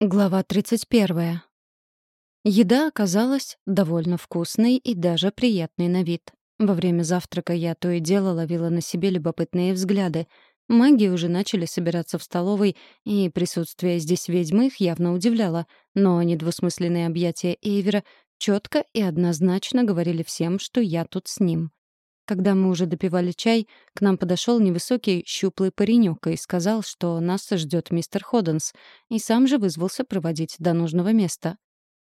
Глава 31. Еда оказалась довольно вкусной и даже приятной на вид. Во время завтрака я то и дело ловила на себе любопытные взгляды. Маги уже начали собираться в столовой, и присутствие здесь ведьмы их явно удивляло, но недвусмысленные объятия Эйвера четко и однозначно говорили всем, что я тут с ним. Когда мы уже допивали чай, к нам подошел невысокий щуплый паренек и сказал, что нас ждет мистер Ходденс, и сам же вызвался проводить до нужного места.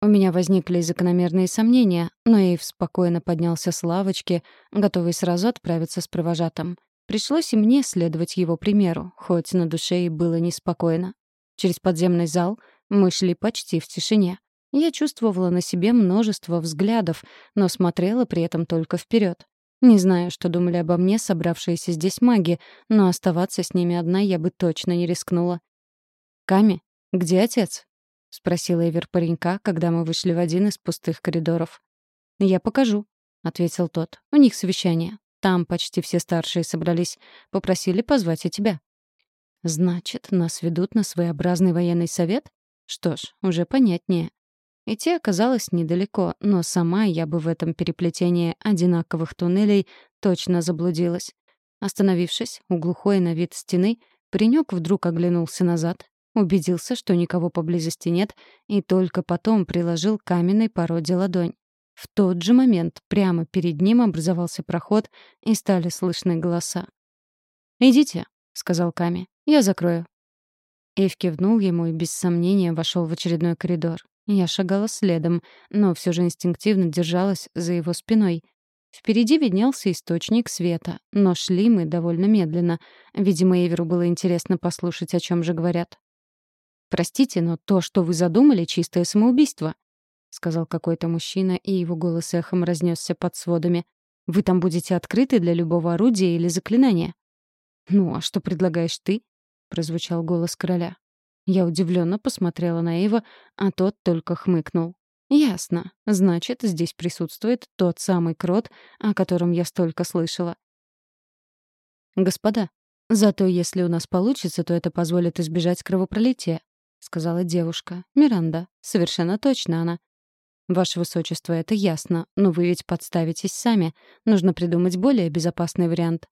У меня возникли закономерные сомнения, но Эйв спокойно поднялся с лавочки, готовый сразу отправиться с провожатым. Пришлось и мне следовать его примеру, хоть на душе и было неспокойно. Через подземный зал мы шли почти в тишине. Я чувствовала на себе множество взглядов, но смотрела при этом только вперед. Не знаю, что думали обо мне собравшиеся здесь маги, но оставаться с ними одна я бы точно не рискнула. «Ками, где отец?» — спросила Эвер паренька, когда мы вышли в один из пустых коридоров. «Я покажу», — ответил тот. «У них совещание. Там почти все старшие собрались. Попросили позвать и тебя». «Значит, нас ведут на своеобразный военный совет? Что ж, уже понятнее. Идти оказалось недалеко, но сама я бы в этом переплетении одинаковых туннелей точно заблудилась. Остановившись у глухой на вид стены, паренек вдруг оглянулся назад, убедился, что никого поблизости нет, и только потом приложил каменной породе ладонь. В тот же момент прямо перед ним образовался проход, и стали слышны голоса. «Идите», — сказал Ками, — «я закрою». Эйв кивнул ему и без сомнения вошел в очередной коридор. Я шагала следом, но все же инстинктивно держалась за его спиной. Впереди виднелся источник света, но шли мы довольно медленно. Видимо, Эверу было интересно послушать, о чем же говорят. «Простите, но то, что вы задумали, — чистое самоубийство», — сказал какой-то мужчина, и его голос эхом разнесся под сводами. «Вы там будете открыты для любого орудия или заклинания». «Ну, а что предлагаешь ты?» — прозвучал голос короля. Я удивленно посмотрела на Эйва, а тот только хмыкнул. «Ясно. Значит, здесь присутствует тот самый крот, о котором я столько слышала». «Господа, зато если у нас получится, то это позволит избежать кровопролития», — сказала девушка. «Миранда. Совершенно точно она». «Ваше высочество, это ясно, но вы ведь подставитесь сами. Нужно придумать более безопасный вариант».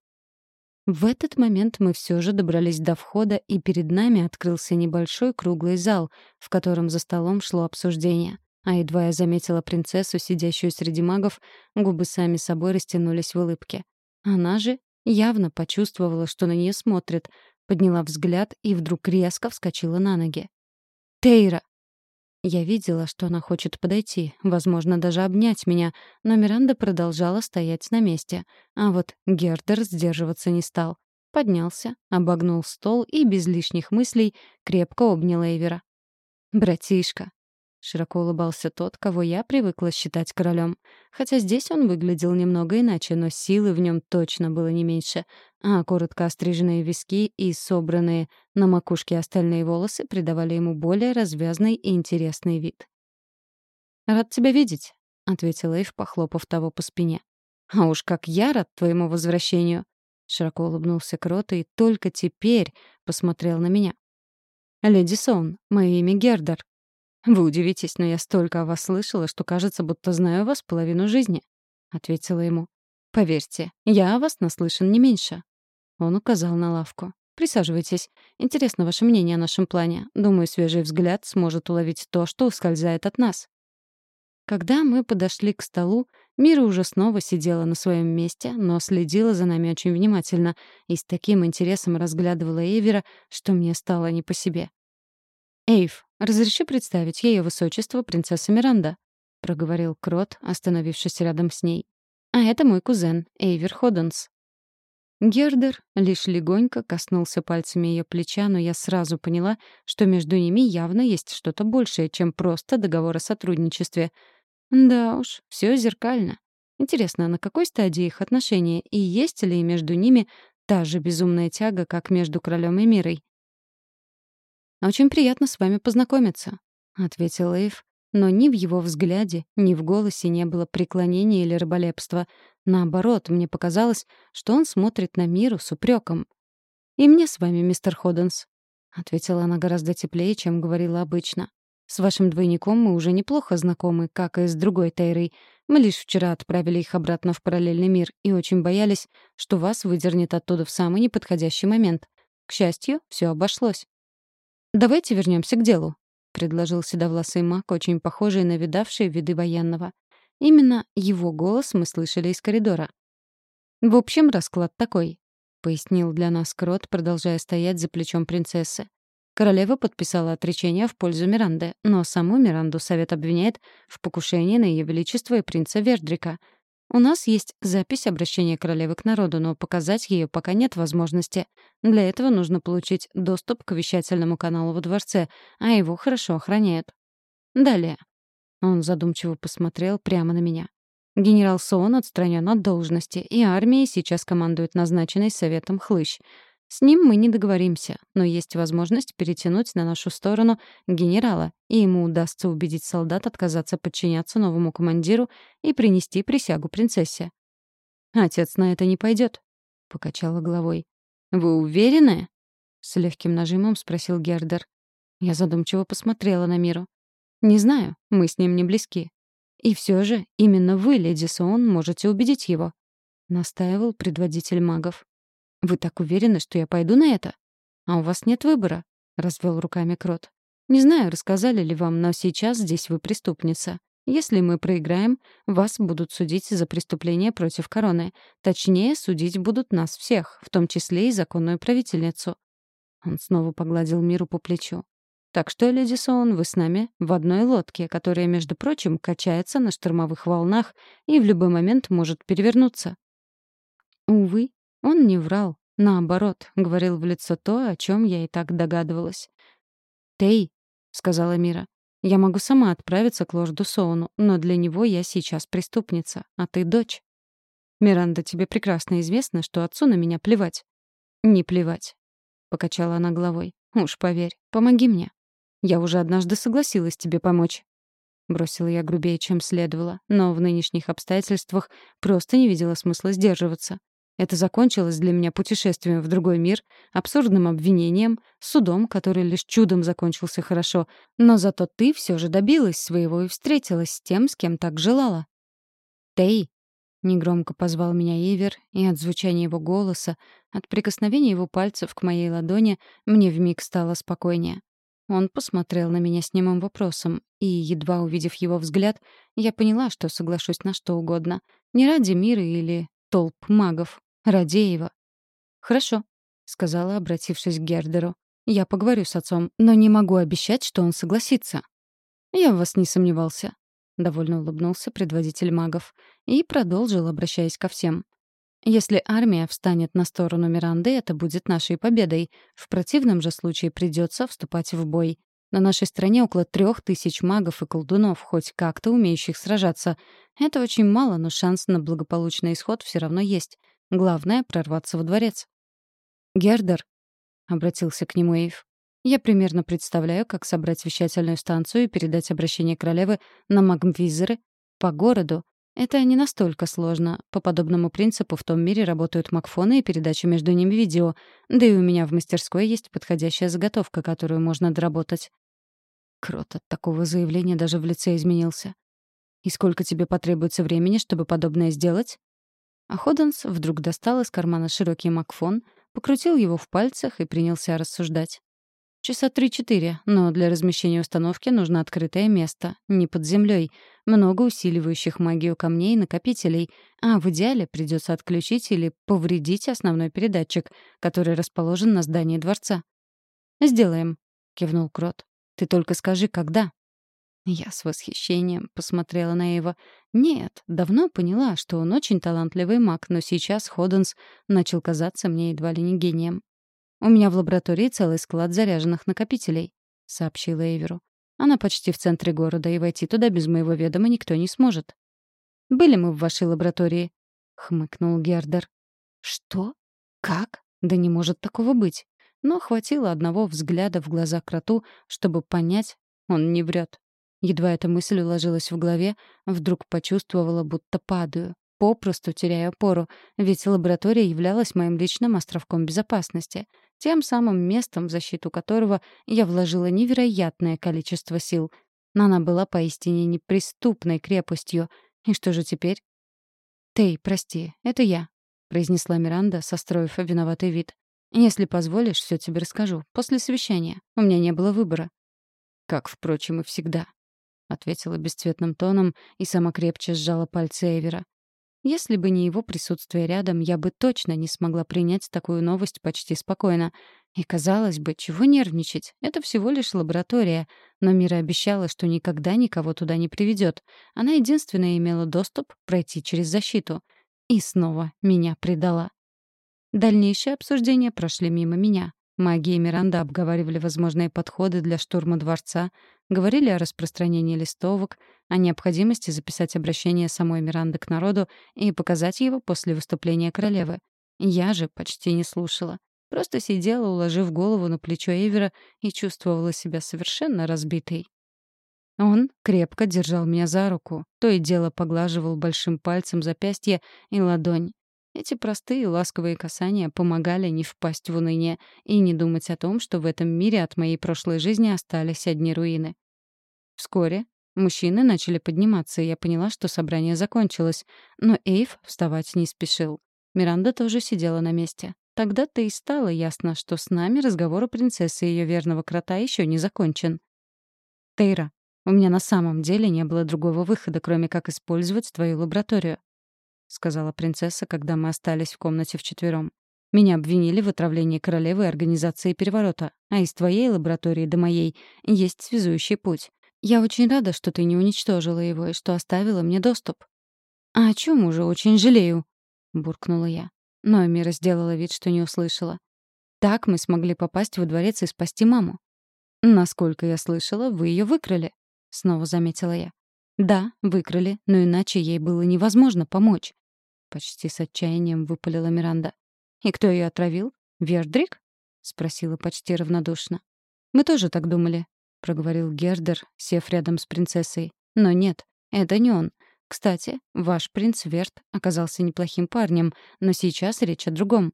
В этот момент мы все же добрались до входа, и перед нами открылся небольшой круглый зал, в котором за столом шло обсуждение. А едва я заметила принцессу, сидящую среди магов, губы сами собой растянулись в улыбке. Она же явно почувствовала, что на нее смотрят, подняла взгляд и вдруг резко вскочила на ноги. «Тейра!» Я видела, что она хочет подойти, возможно, даже обнять меня, но Миранда продолжала стоять на месте. А вот Гердер сдерживаться не стал. Поднялся, обогнул стол и без лишних мыслей крепко обнял Эйвера. «Братишка!» — широко улыбался тот, кого я привыкла считать королем. Хотя здесь он выглядел немного иначе, но силы в нем точно было не меньше а коротко остриженные виски и собранные на макушке остальные волосы придавали ему более развязный и интересный вид. «Рад тебя видеть», — ответил Эйв, похлопав того по спине. «А уж как я рад твоему возвращению!» Широко улыбнулся Крот и только теперь посмотрел на меня. «Леди Сон, мое имя Гердер. Вы удивитесь, но я столько о вас слышала, что кажется, будто знаю вас половину жизни», — ответила ему. «Поверьте, я о вас наслышан не меньше». Он указал на лавку. «Присаживайтесь. Интересно ваше мнение о нашем плане. Думаю, свежий взгляд сможет уловить то, что ускользает от нас». Когда мы подошли к столу, Мира уже снова сидела на своем месте, но следила за нами очень внимательно и с таким интересом разглядывала Эйвера, что мне стало не по себе. «Эйв, разреши представить ее высочество принцесса Миранда», — проговорил Крот, остановившись рядом с ней. «А это мой кузен, Эйвер Ходденс». Гердер лишь легонько коснулся пальцами ее плеча, но я сразу поняла, что между ними явно есть что-то большее, чем просто договор о сотрудничестве. Да уж, все зеркально. Интересно, на какой стадии их отношения, и есть ли между ними та же безумная тяга, как между королем и мирой? «Очень приятно с вами познакомиться», — ответил Эйв, но ни в его взгляде, ни в голосе не было преклонения или рыболепства. Наоборот, мне показалось, что он смотрит на миру с упреком. «И мне с вами, мистер Ходденс», — ответила она гораздо теплее, чем говорила обычно. «С вашим двойником мы уже неплохо знакомы, как и с другой Тейрой. Мы лишь вчера отправили их обратно в параллельный мир и очень боялись, что вас выдернет оттуда в самый неподходящий момент. К счастью, все обошлось. «Давайте вернемся к делу», — предложил седовласый маг, очень похожий на видавшие виды военного. Именно его голос мы слышали из коридора. «В общем, расклад такой пояснил для нас Крот, продолжая стоять за плечом принцессы. Королева подписала отречение в пользу Миранды, но саму Миранду совет обвиняет в покушении на ее величество и принца Вердрика. У нас есть запись обращения королевы к народу, но показать ее пока нет возможности. Для этого нужно получить доступ к вещательному каналу во дворце, а его хорошо охраняют. Далее. Он задумчиво посмотрел прямо на меня. Генерал Соон отстранен от должности, и армией сейчас командует назначенный советом Хлыщ. С ним мы не договоримся, но есть возможность перетянуть на нашу сторону генерала, и ему удастся убедить солдат отказаться подчиняться новому командиру и принести присягу принцессе. «Отец на это не пойдет, покачала головой. «Вы уверены?» — с легким нажимом спросил Гердер. Я задумчиво посмотрела на Миру. «Не знаю, мы с ним не близки. И все же именно вы, леди Соун, можете убедить его», — настаивал предводитель магов. «Вы так уверены, что я пойду на это? А у вас нет выбора», — развел руками Крот. «Не знаю, рассказали ли вам, но сейчас здесь вы преступница. Если мы проиграем, вас будут судить за преступление против короны. Точнее, судить будут нас всех, в том числе и законную правительницу». Он снова погладил Миру по плечу. Так что, леди Соун, вы с нами в одной лодке, которая, между прочим, качается на штормовых волнах и в любой момент может перевернуться. Увы, он не врал. Наоборот, говорил в лицо то, о чем я и так догадывалась. «Тей», — сказала Мира, — «я могу сама отправиться к лорду Соуну, но для него я сейчас преступница, а ты дочь». «Миранда, тебе прекрасно известно, что отцу на меня плевать». «Не плевать», — покачала она головой. «Уж поверь, помоги мне». Я уже однажды согласилась тебе помочь. Бросила я грубее, чем следовало, но в нынешних обстоятельствах просто не видела смысла сдерживаться. Это закончилось для меня путешествием в другой мир, абсурдным обвинением, судом, который лишь чудом закончился хорошо, но зато ты все же добилась своего и встретилась с тем, с кем так желала. «Тей!» — негромко позвал меня Ивер, и от звучания его голоса, от прикосновения его пальцев к моей ладони мне вмиг стало спокойнее. Он посмотрел на меня с немым вопросом, и, едва увидев его взгляд, я поняла, что соглашусь на что угодно. Не ради мира или толп магов, ради его. «Хорошо», — сказала, обратившись к Гердеру. «Я поговорю с отцом, но не могу обещать, что он согласится». «Я в вас не сомневался», — довольно улыбнулся предводитель магов и продолжил, обращаясь ко всем. Если армия встанет на сторону Миранды, это будет нашей победой. В противном же случае придется вступать в бой. На нашей стране около трех тысяч магов и колдунов, хоть как-то умеющих сражаться. Это очень мало, но шанс на благополучный исход все равно есть. Главное — прорваться во дворец. «Гердер», — обратился к нему Эйв, — «я примерно представляю, как собрать вещательную станцию и передать обращение королевы на магмвизеры по городу, это не настолько сложно. По подобному принципу в том мире работают макфоны и передача между ними видео. Да и у меня в мастерской есть подходящая заготовка, которую можно доработать. Крот от такого заявления даже в лице изменился. «И сколько тебе потребуется времени, чтобы подобное сделать?» А Ходенс вдруг достал из кармана широкий макфон, покрутил его в пальцах и принялся рассуждать. Часа три-четыре, но для размещения установки нужно открытое место, не под землей, много усиливающих магию камней и накопителей, а в идеале придется отключить или повредить основной передатчик, который расположен на здании дворца. «Сделаем», — кивнул Крот. «Ты только скажи, когда». Я с восхищением посмотрела на Эйва. Нет, давно поняла, что он очень талантливый маг, но сейчас Ходенс начал казаться мне едва ли не гением. «У меня в лаборатории целый склад заряженных накопителей», — сообщила Эйверу. «Она почти в центре города, и войти туда без моего ведома никто не сможет». «Были мы в вашей лаборатории», — хмыкнул Гердер. «Что? Как? Да не может такого быть». Но хватило одного взгляда в глаза кроту, чтобы понять, он не врет. Едва эта мысль уложилась в голове, вдруг почувствовала, будто падаю. попросту теряю опору, ведь лаборатория являлась моим личным островком безопасности, тем самым местом, в защиту которого я вложила невероятное количество сил. Но она была поистине неприступной крепостью. И что же теперь? «Тей, прости, это я», — произнесла Миранда, состроив виноватый вид. «Если позволишь, все тебе расскажу. После совещания. У меня не было выбора». «Как, впрочем, и всегда», — ответила бесцветным тоном и сама крепче сжала пальцы Эвера. Если бы не его присутствие рядом, я бы точно не смогла принять такую новость почти спокойно. И, казалось бы, чего нервничать? Это всего лишь лаборатория. Но Мира обещала, что никогда никого туда не приведет. Она единственная имела доступ пройти через защиту. И снова меня предала. Дальнейшие обсуждения прошли мимо меня. Маги и Миранда обговаривали возможные подходы для штурма дворца, говорили о распространении листовок, о необходимости записать обращение самой Миранды к народу и показать его после выступления королевы. Я же почти не слушала. Просто сидела, уложив голову на плечо Эвера и чувствовала себя совершенно разбитой. Он крепко держал меня за руку, то и дело поглаживал большим пальцем запястье и ладонь. Эти простые ласковые касания помогали не впасть в уныние и не думать о том, что в этом мире от моей прошлой жизни остались одни руины. Вскоре мужчины начали подниматься, и я поняла, что собрание закончилось, но Эйв вставать не спешил. Миранда тоже сидела на месте. Тогда-то и стало ясно, что с нами разговор о принцессе и ее верного крота еще не закончен. «Тейра, у меня на самом деле не было другого выхода, кроме как использовать твою лабораторию сказала принцесса, когда мы остались в комнате вчетвером. Меня обвинили в отравлении королевы и организации переворота, а из твоей лаборатории до моей есть связующий путь. Я очень рада, что ты не уничтожила его и что оставила мне доступ. А о чем уже очень жалею, буркнула я. Но Мира сделала вид, что не услышала. Так мы смогли попасть во дворец и спасти маму. Насколько я слышала, вы ее выкрали, снова заметила я. Да, выкрали, но иначе ей было невозможно помочь. Почти с отчаянием выпалила Миранда. «И кто ее отравил? Вердрик?» — спросила почти равнодушно. «Мы тоже так думали», — проговорил Гердер, сев рядом с принцессой. «Но нет, это не он. Кстати, ваш принц Верт оказался неплохим парнем, но сейчас речь о другом.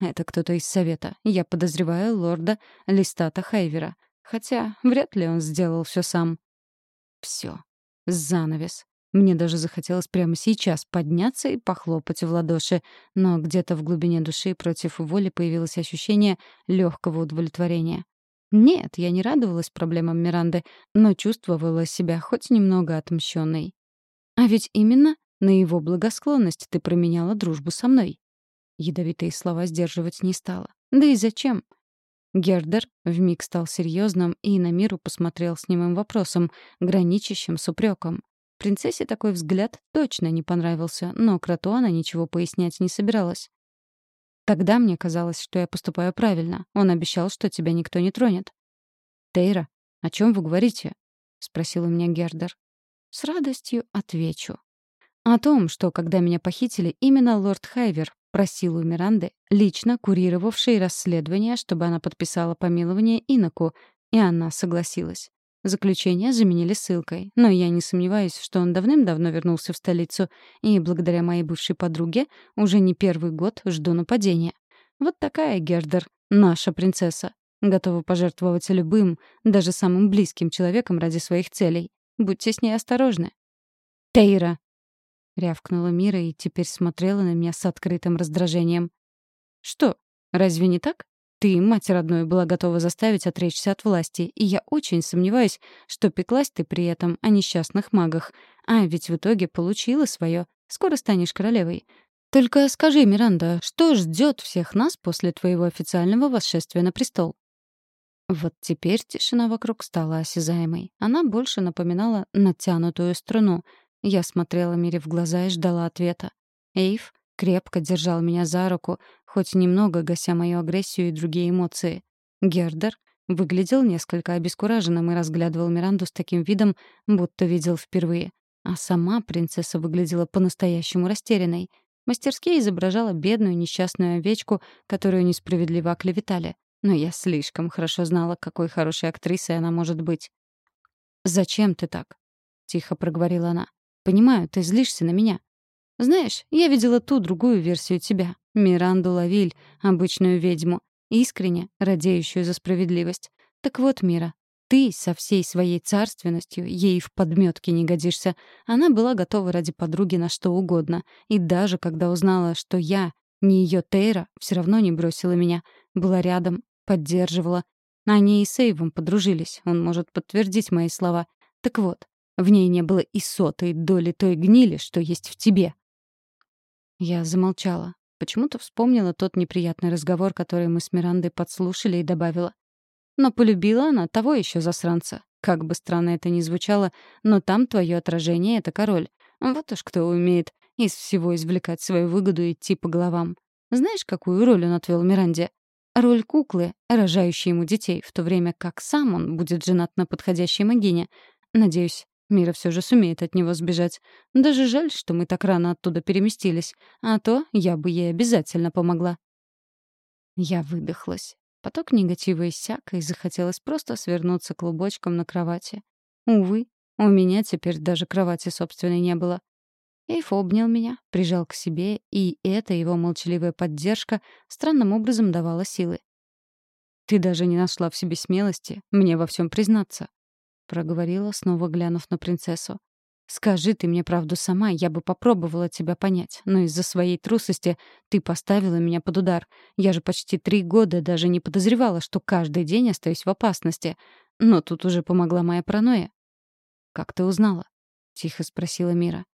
Это кто-то из совета. Я подозреваю лорда Листата Хайвера. Хотя вряд ли он сделал все сам. Все. Занавес. Мне даже захотелось прямо сейчас подняться и похлопать в ладоши, но где-то в глубине души против воли появилось ощущение легкого удовлетворения. Нет, я не радовалась проблемам Миранды, но чувствовала себя хоть немного отмщенной. А ведь именно на его благосклонность ты променяла дружбу со мной. Ядовитые слова сдерживать не стала. Да и зачем? Гердер вмиг стал серьезным и на миру посмотрел с немым вопросом, граничащим с упреком. Принцессе такой взгляд точно не понравился, но кроту она ничего пояснять не собиралась. Тогда мне казалось, что я поступаю правильно. Он обещал, что тебя никто не тронет. «Тейра, о чем вы говорите?» — спросил у меня Гердер. С радостью отвечу. О том, что, когда меня похитили, именно лорд Хайвер просил у Миранды, лично курировавшей расследование, чтобы она подписала помилование Иноку, и она согласилась. Заключение заменили ссылкой, но я не сомневаюсь, что он давным-давно вернулся в столицу, и благодаря моей бывшей подруге уже не первый год жду нападения. Вот такая Гердер, наша принцесса. Готова пожертвовать любым, даже самым близким человеком ради своих целей. Будьте с ней осторожны. «Тейра!» — рявкнула Мира и теперь смотрела на меня с открытым раздражением. «Что, разве не так?» Ты, мать родной, была готова заставить отречься от власти, и я очень сомневаюсь, что пеклась ты при этом о несчастных магах. А ведь в итоге получила свое. Скоро станешь королевой. Только скажи, Миранда, что ждет всех нас после твоего официального восшествия на престол? Вот теперь тишина вокруг стала осязаемой. Она больше напоминала натянутую струну. Я смотрела Мире в глаза и ждала ответа. Эйв крепко держал меня за руку, хоть немного гася мою агрессию и другие эмоции. Гердер выглядел несколько обескураженным и разглядывал Миранду с таким видом, будто видел впервые. А сама принцесса выглядела по-настоящему растерянной. Мастерски изображала бедную несчастную овечку, которую несправедливо оклеветали. Но я слишком хорошо знала, какой хорошей актрисой она может быть. «Зачем ты так?» — тихо проговорила она. «Понимаю, ты злишься на меня. Знаешь, я видела ту другую версию тебя, Миранду Лавиль, обычную ведьму, искренне радеющую за справедливость. Так вот, Мира, ты со всей своей царственностью ей в подметке не годишься. Она была готова ради подруги на что угодно. И даже когда узнала, что я не ее Тейра, все равно не бросила меня. Была рядом, поддерживала. Они и с Эйвом подружились. Он может подтвердить мои слова. Так вот, в ней не было и сотой доли той гнили, что есть в тебе. Я замолчала. Почему-то вспомнила тот неприятный разговор, который мы с Мирандой подслушали, и добавила. Но полюбила она того еще засранца. Как бы странно это ни звучало, но там твое отражение — это король. Вот уж кто умеет из всего извлекать свою выгоду и идти по головам. Знаешь, какую роль он отвел Миранде? Роль куклы, рожающей ему детей, в то время как сам он будет женат на подходящей могине. Надеюсь, Мира все же сумеет от него сбежать. Даже жаль, что мы так рано оттуда переместились. А то я бы ей обязательно помогла. Я выдохлась. Поток негатива иссяк, и захотелось просто свернуться клубочком на кровати. Увы, у меня теперь даже кровати собственной не было. Эйф обнял меня, прижал к себе, и эта его молчаливая поддержка странным образом давала силы. «Ты даже не нашла в себе смелости мне во всем признаться», — проговорила, снова глянув на принцессу. Скажи ты мне правду сама, я бы попробовала тебя понять. Но из-за своей трусости ты поставила меня под удар. Я же почти три года даже не подозревала, что каждый день остаюсь в опасности. Но тут уже помогла моя паранойя. «Как ты узнала?» — тихо спросила Мира.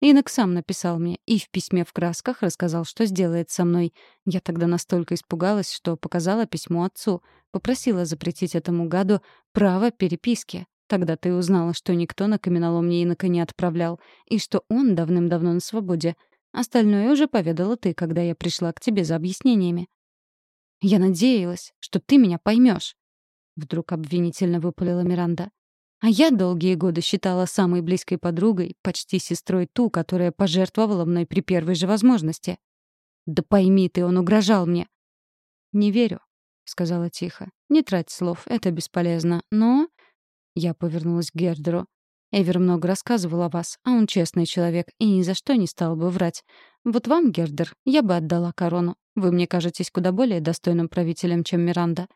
Инок сам написал мне и в письме в красках рассказал, что сделает со мной. Я тогда настолько испугалась, что показала письмо отцу, попросила запретить этому гаду право переписки. Тогда ты узнала, что никто на каменоломне инока не отправлял, и что он давным-давно на свободе. Остальное уже поведала ты, когда я пришла к тебе за объяснениями. Я надеялась, что ты меня поймешь. Вдруг обвинительно выпалила Миранда. А я долгие годы считала самой близкой подругой, почти сестрой ту, которая пожертвовала мной при первой же возможности. Да пойми ты, он угрожал мне. Не верю, сказала тихо. Не трать слов, это бесполезно. Но я повернулась к Гердеру. Эвер много рассказывал о вас, а он честный человек и ни за что не стал бы врать. Вот вам, Гердер, я бы отдала корону. Вы мне кажетесь куда более достойным правителем, чем Миранда.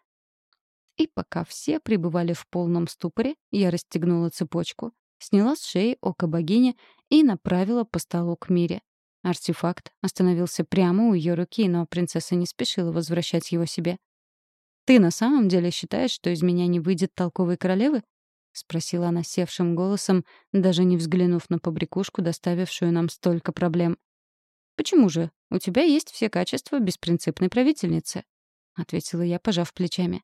И пока все пребывали в полном ступоре, я расстегнула цепочку, сняла с шеи око богини и направила по столу к Мире. Артефакт остановился прямо у ее руки, но принцесса не спешила возвращать его себе. «Ты на самом деле считаешь, что из меня не выйдет толковой королевы?» — спросила она севшим голосом, даже не взглянув на побрякушку, доставившую нам столько проблем. «Почему же? У тебя есть все качества беспринципной правительницы», — ответила я, пожав плечами.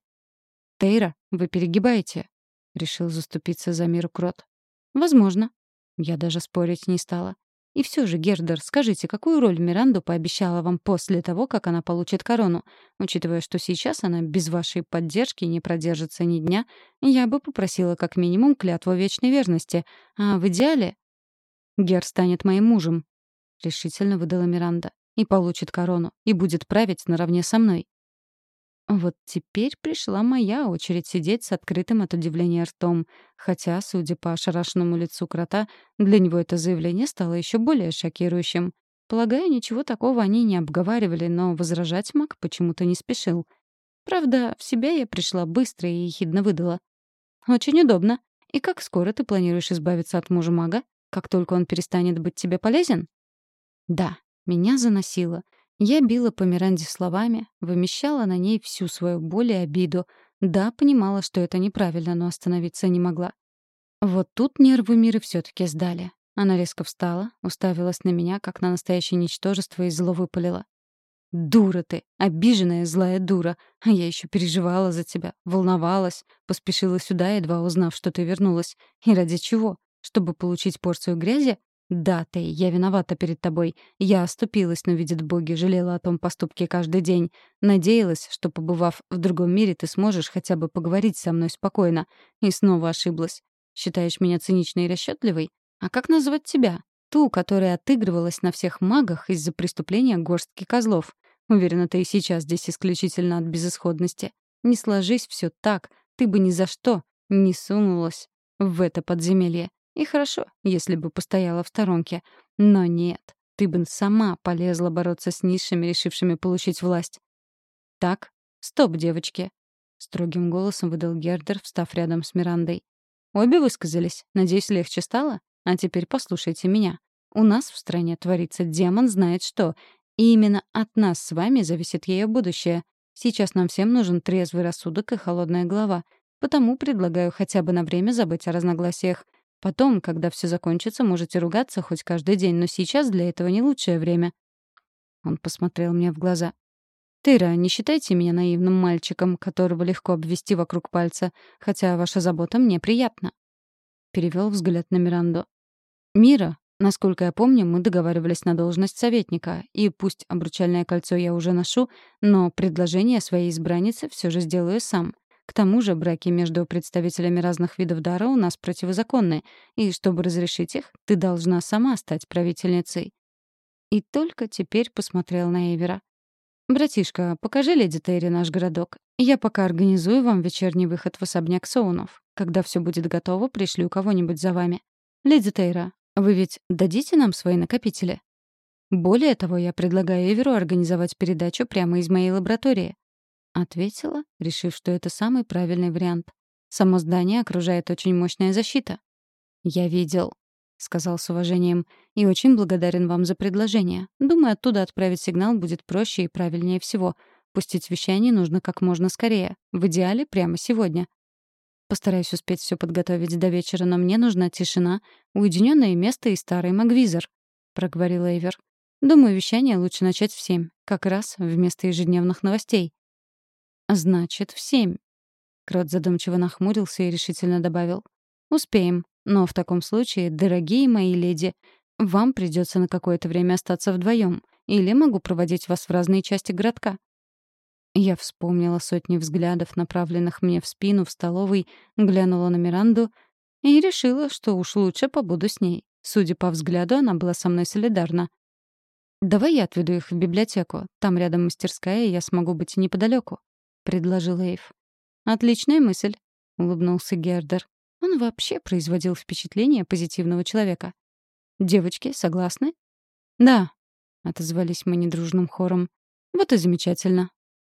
«Тейра, вы перегибаете», — решил заступиться за миру Крот. «Возможно». Я даже спорить не стала. И все же, Гердер, скажите, какую роль Миранду пообещала вам после того, как она получит корону? Учитывая, что сейчас она без вашей поддержки не продержится ни дня, я бы попросила как минимум клятву вечной верности. А в идеале... Гер станет моим мужем, — решительно выдала Миранда. И получит корону, и будет править наравне со мной. Вот теперь пришла моя очередь сидеть с открытым от удивления ртом, хотя, судя по ошарашенному лицу крота, для него это заявление стало еще более шокирующим. Полагаю, ничего такого они не обговаривали, но возражать маг почему-то не спешил. Правда, в себя я пришла быстро и ехидно выдала. «Очень удобно. И как скоро ты планируешь избавиться от мужа мага? Как только он перестанет быть тебе полезен?» Да, меня заносило. Я била по Миранде словами, вымещала на ней всю свою боль и обиду. Да, понимала, что это неправильно, но остановиться не могла. Вот тут нервы Миры все таки сдали. Она резко встала, уставилась на меня, как на настоящее ничтожество, и зло выпалила. «Дура ты! Обиженная злая дура! А я еще переживала за тебя, волновалась, поспешила сюда, едва узнав, что ты вернулась. И ради чего? Чтобы получить порцию грязи? «Да, Тей, я виновата перед тобой. Я оступилась, но, видит боги, жалела о том поступке каждый день. Надеялась, что, побывав в другом мире, ты сможешь хотя бы поговорить со мной спокойно. И снова ошиблась. Считаешь меня циничной и расчетливой? А как назвать тебя? Ту, которая отыгрывалась на всех магах из-за преступления горстки козлов. Уверена, ты и сейчас здесь исключительно от безысходности. Не сложись все так, ты бы ни за что не сунулась в это подземелье. И хорошо, если бы постояла в сторонке. Но нет. ты бы сама полезла бороться с низшими, решившими получить власть. Так, стоп, девочки. Строгим голосом выдал Гердер, встав рядом с Мирандой. Обе высказались. Надеюсь, легче стало? А теперь послушайте меня. У нас в стране творится демон знает что. И именно от нас с вами зависит ее будущее. Сейчас нам всем нужен трезвый рассудок и холодная голова. Потому предлагаю хотя бы на время забыть о разногласиях. Потом, когда все закончится, можете ругаться хоть каждый день, но сейчас для этого не лучшее время. Он посмотрел мне в глаза. «Тыра, не считайте меня наивным мальчиком, которого легко обвести вокруг пальца, хотя ваша забота мне приятна». Перевел взгляд на Миранду. «Мира, насколько я помню, мы договаривались на должность советника, и пусть обручальное кольцо я уже ношу, но предложение своей избраннице все же сделаю сам. К тому же браки между представителями разных видов дара у нас противозаконны, и чтобы разрешить их, ты должна сама стать правительницей». И только теперь посмотрел на Эвера. «Братишка, покажи леди Терри наш городок. Я пока организую вам вечерний выход в особняк Соунов. Когда все будет готово, пришлю кого-нибудь за вами. Леди Тейра, вы ведь дадите нам свои накопители?» «Более того, я предлагаю Эверу организовать передачу прямо из моей лаборатории». Ответила, решив, что это самый правильный вариант. Само здание окружает очень мощная защита. «Я видел», — сказал с уважением, — «и очень благодарен вам за предложение. Думаю, оттуда отправить сигнал будет проще и правильнее всего. Пустить вещание нужно как можно скорее. В идеале прямо сегодня. Постараюсь успеть все подготовить до вечера, но мне нужна тишина, уединенное место и старый магвизор», — проговорил Эйвер. «Думаю, вещание лучше начать в семь, как раз вместо ежедневных новостей». «Значит, в семь». Крот задумчиво нахмурился и решительно добавил. «Успеем. Но в таком случае, дорогие мои леди, вам придется на какое-то время остаться вдвоем, или могу проводить вас в разные части городка». Я вспомнила сотни взглядов, направленных мне в спину в столовой, глянула на Миранду и решила, что уж лучше побуду с ней. Судя по взгляду, она была со мной солидарна. «Давай я отведу их в библиотеку. Там рядом мастерская, и я смогу быть неподалеку», — предложил Эйв. «Отличная мысль», — улыбнулся Гердер. Он вообще производил впечатление позитивного человека. «Девочки, согласны?» «Да», — отозвались мы недружным хором. «Вот и замечательно.